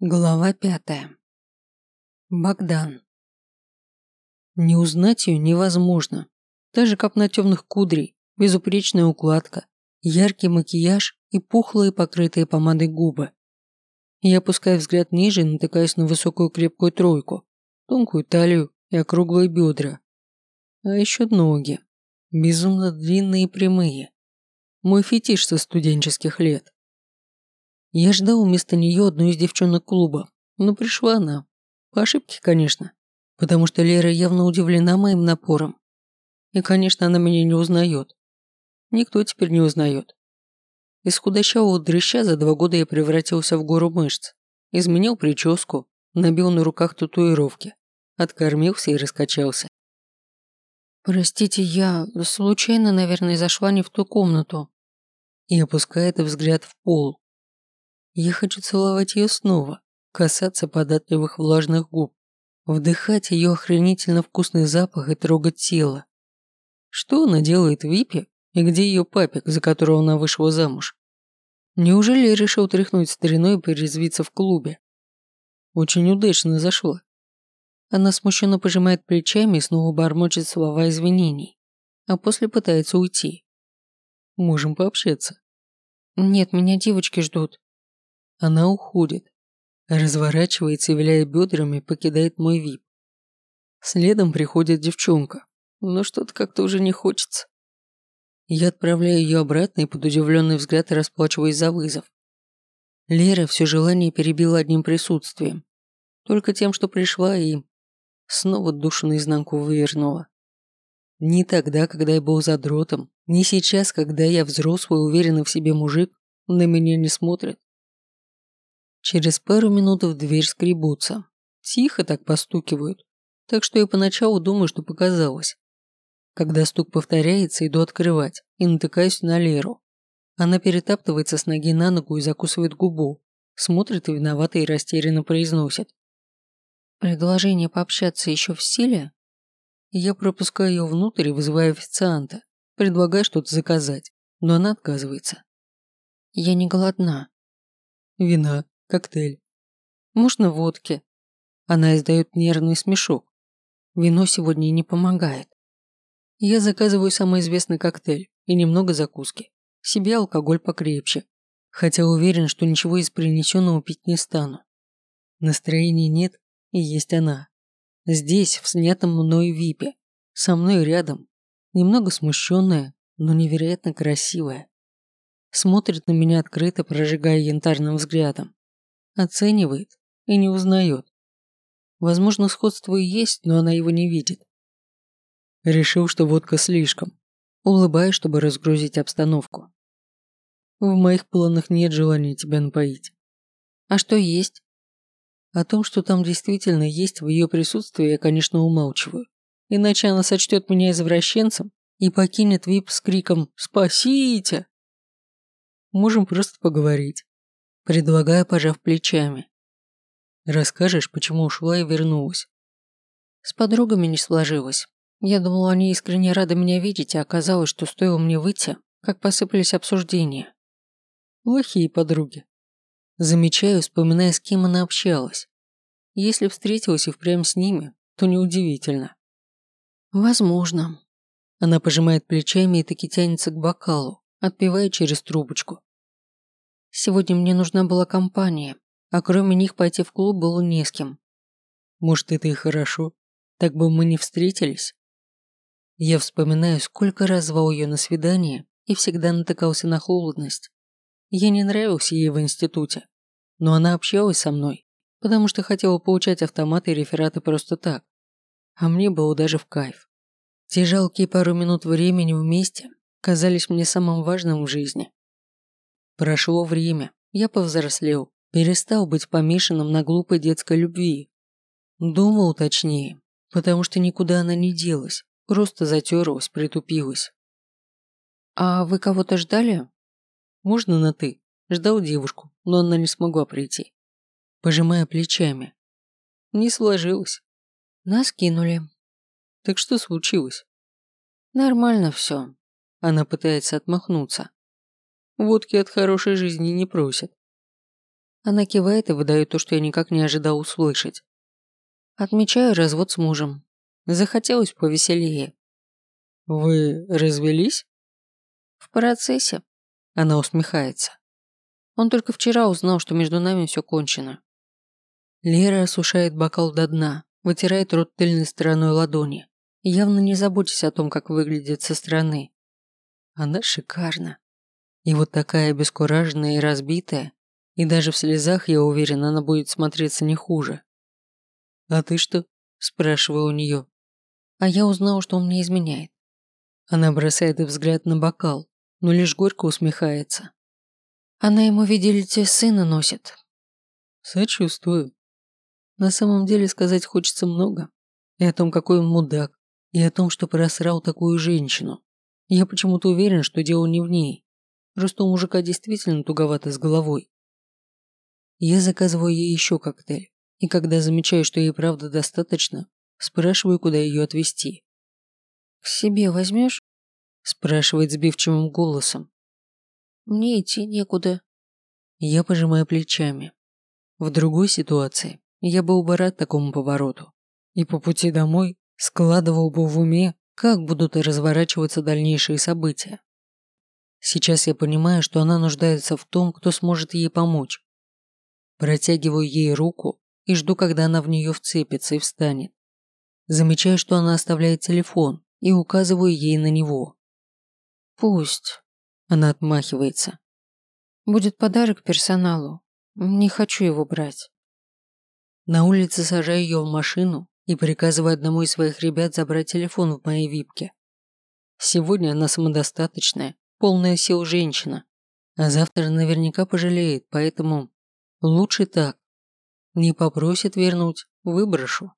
Глава пятая. Богдан. Не узнать ее невозможно. Даже копна темных кудрей, безупречная укладка, яркий макияж и пухлые, покрытые помадой губы. Я опускаю взгляд ниже и натыкаюсь на высокую крепкую тройку, тонкую талию и округлые бедра. А еще ноги. Безумно длинные и прямые. Мой фетиш со студенческих лет. Я ждал вместо нее одну из девчонок клуба, но пришла она. По ошибке, конечно, потому что Лера явно удивлена моим напором. И, конечно, она меня не узнает. Никто теперь не узнает. Из худощавого дрыща за два года я превратился в гору мышц. Изменил прическу, набил на руках татуировки, откормился и раскачался. «Простите, я случайно, наверное, зашла не в ту комнату». И опускает взгляд в пол, я хочу целовать ее снова, касаться податливых влажных губ, вдыхать ее охренительно вкусный запах и трогать тело. Что она делает в Випе и где ее папик, за которого она вышла замуж? Неужели решил тряхнуть стариной и порезвиться в клубе? Очень удачно зашла. Она смущенно пожимает плечами и снова бормочет слова извинений, а после пытается уйти. Можем пообщаться. Нет, меня девочки ждут. Она уходит. Разворачивается и, виляя бедрами, покидает мой вип. Следом приходит девчонка, но что-то как-то уже не хочется. Я отправляю ее обратно и под удивленный взгляд расплачиваюсь за вызов. Лера все желание перебила одним присутствием. Только тем, что пришла и снова душу наизнанку вывернула. Не тогда, когда я был задротом, не сейчас, когда я взрослый, уверенный в себе мужик, на меня не смотрит. Через пару минут в дверь скребутся. Тихо так постукивают. Так что я поначалу думаю, что показалось. Когда стук повторяется, иду открывать и натыкаюсь на Леру. Она перетаптывается с ноги на ногу и закусывает губу. Смотрит и виновато и растерянно произносит. «Предложение пообщаться еще в силе?» Я пропускаю ее внутрь и вызываю официанта. Предлагаю что-то заказать, но она отказывается. «Я не голодна». «Вина», Коктейль. Можно водки. Она издает нервный смешок. Вино сегодня не помогает. Я заказываю самый известный коктейль и немного закуски. Себе алкоголь покрепче. Хотя уверен, что ничего из принесенного пить не стану. Настроения нет, и есть она. Здесь, в снятом мной випе. Со мной рядом. Немного смущенная, но невероятно красивая. Смотрит на меня открыто, прожигая янтарным взглядом. Оценивает и не узнает. Возможно, сходство и есть, но она его не видит. Решил, что водка слишком. Улыбаюсь, чтобы разгрузить обстановку. В моих планах нет желания тебя напоить. А что есть? О том, что там действительно есть в ее присутствии, я, конечно, умалчиваю. Иначе она сочтет меня извращенцем и покинет ВИП с криком «Спасите!». Можем просто поговорить. Предлагаю, пожав плечами. Расскажешь, почему ушла и вернулась? С подругами не сложилось. Я думала, они искренне рады меня видеть, а оказалось, что стоило мне выйти, как посыпались обсуждения. Плохие подруги. Замечаю, вспоминая, с кем она общалась. Если встретилась и впрямь с ними, то неудивительно. Возможно. Она пожимает плечами и таки тянется к бокалу, отпивая через трубочку. Сегодня мне нужна была компания, а кроме них пойти в клуб было не с кем. Может, это и хорошо. Так бы мы не встретились. Я вспоминаю, сколько раз звал ее на свидание и всегда натыкался на холодность. Я не нравился ей в институте, но она общалась со мной, потому что хотела получать автоматы и рефераты просто так. А мне было даже в кайф. Те жалкие пару минут времени вместе казались мне самым важным в жизни. Прошло время, я повзрослел, перестал быть помешанным на глупой детской любви. Думал точнее, потому что никуда она не делась, просто затерлась, притупилась. «А вы кого-то ждали?» «Можно на «ты». Ждал девушку, но она не смогла прийти. Пожимая плечами. Не сложилось. Нас кинули. Так что случилось? Нормально все. Она пытается отмахнуться. Водки от хорошей жизни не просят. Она кивает и выдает то, что я никак не ожидал услышать. Отмечаю развод с мужем. Захотелось повеселее. «Вы развелись?» «В процессе». Она усмехается. Он только вчера узнал, что между нами все кончено. Лера осушает бокал до дна, вытирает рот тыльной стороной ладони, явно не заботясь о том, как выглядит со стороны. Она шикарна. И вот такая обескураженная и разбитая, и даже в слезах, я уверен, она будет смотреться не хуже. «А ты что?» – спрашиваю у нее. А я узнал, что он мне изменяет. Она бросает взгляд на бокал, но лишь горько усмехается. Она ему, видите, сына носит. Сочувствую. На самом деле сказать хочется много. И о том, какой он мудак, и о том, что просрал такую женщину. Я почему-то уверен, что дело не в ней. Просто у мужика действительно туговато с головой. Я заказываю ей еще коктейль, и когда замечаю, что ей правда достаточно, спрашиваю, куда ее отвезти. «К себе возьмешь?» спрашивает сбивчивым голосом. «Мне идти некуда». Я пожимаю плечами. В другой ситуации я был бы рад такому повороту. И по пути домой складывал бы в уме, как будут разворачиваться дальнейшие события. Сейчас я понимаю, что она нуждается в том, кто сможет ей помочь. Протягиваю ей руку и жду, когда она в нее вцепится и встанет. Замечаю, что она оставляет телефон и указываю ей на него. «Пусть», – она отмахивается. «Будет подарок персоналу. Не хочу его брать». На улице сажаю ее в машину и приказываю одному из своих ребят забрать телефон в моей випке. Сегодня она самодостаточная, полная сил женщина, а завтра наверняка пожалеет, поэтому лучше так. Не попросит вернуть, выброшу.